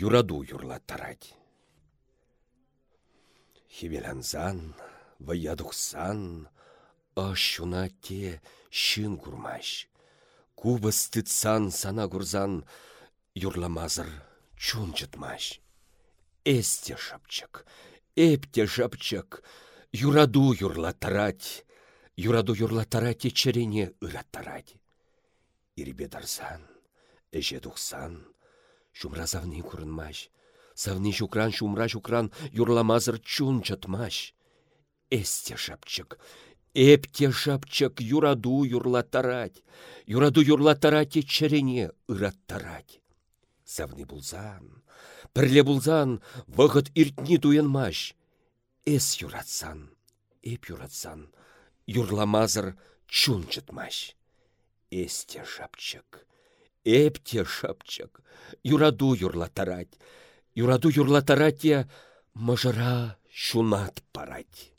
юраду юрлаттарать. Хивелянзан, ваядухсан, ащуна те шын курмаш. Кубы стыцсан сана курзан, юрламазыр чун жытмаш. Эсте шапчык, эпте шапчык, юраду юрлаттарать, юраду юрлаттарать черене ыраттарать. Ирбе дарсан, эже тухсан, шумра завни курынмаш, Савни шукран шумра шукран юрламазыр чун. Эсте шапчык, эпте шапчык юраду юрлаттарать, юраду юрлаттарать черене ыраттарать. Савни булзан, пірле булзан, вғыт иртни туянмаш. Эс юратсан, эп юратсан, юрламазыр чун чытмаш. Эсте шапчык, эпте шапчык, юраду юрлатарать, юраду юрлатаратя мажыра шунат парать.